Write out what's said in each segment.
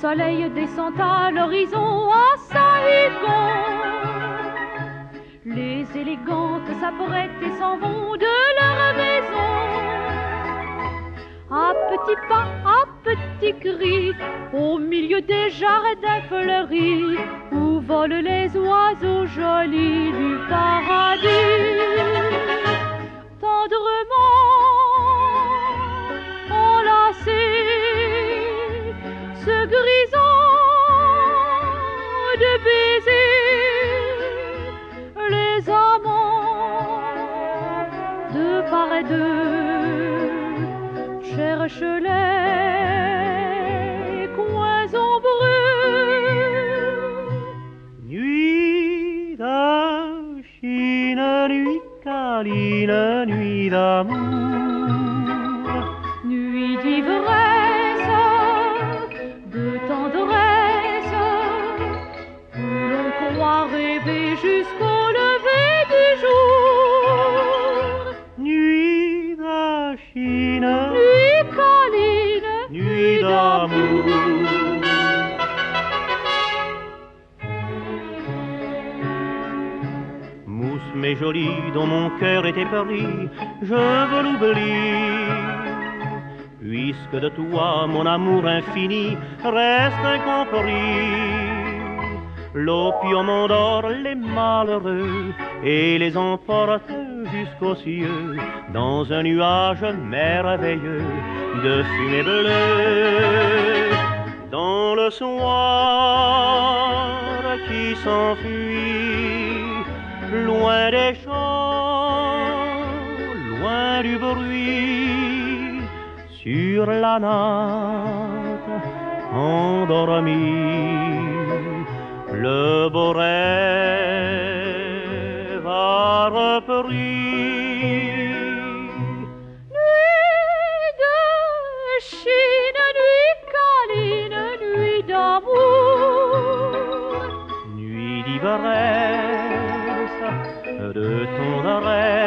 soleil descend à l'horizon à Saïgon. Les élégantes s'apprêtent et s'en vont de leur maison. À petits pas, à petits cris, au milieu des jardins fleuris, où volent les oiseaux jolis du paradis. De baisers, les amants de part et deux cherchent les coins ombreux. Nuit de Chine, nuit câline, nuit d'amour. Nuit d'ivresse, jusqu'au lever du jour. Nuit de Chine, Nuit câline, nuit d'amour. Mousse mais jolie dont mon cœur était pris, je veux l'oublier. Puisque de toi mon amour infini reste incompris. L'opium endort les malheureux et les emporte jusqu'aux cieux dans un nuage merveilleux de fumée bleue. Dans le soir qui s'enfuit, loin des champs, loin du bruit, sur la natte endormie, le beau rêve a repris. nuit de Chine, nuit câline, nuit d'amour. Nuit d'ivresse, de tendresse,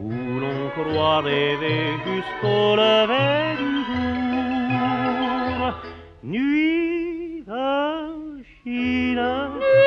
où l'on croit rêver jusqu'au lever love.